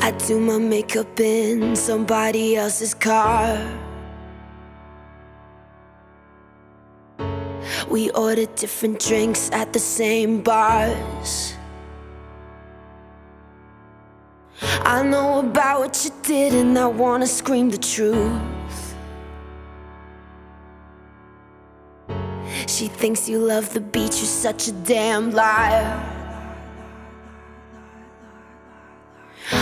I do my makeup in somebody else's car. We order different drinks at the same bars. I know about what you did, and I wanna scream the truth. She thinks you love the beach, you're such a damn liar.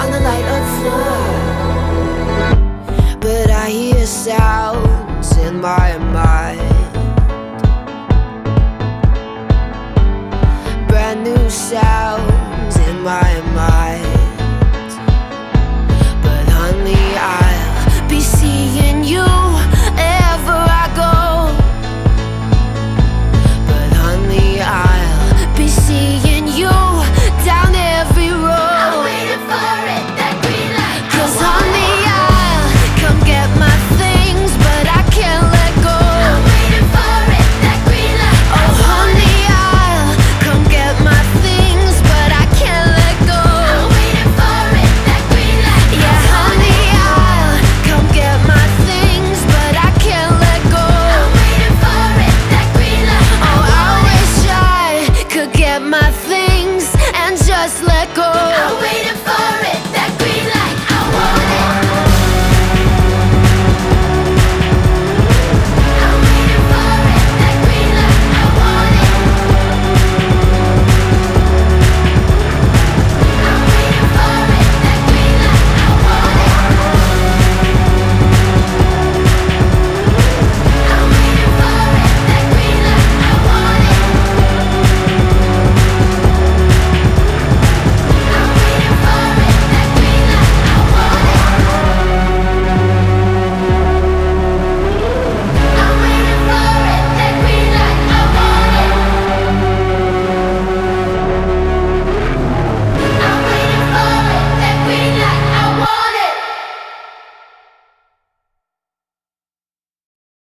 On the light of floor.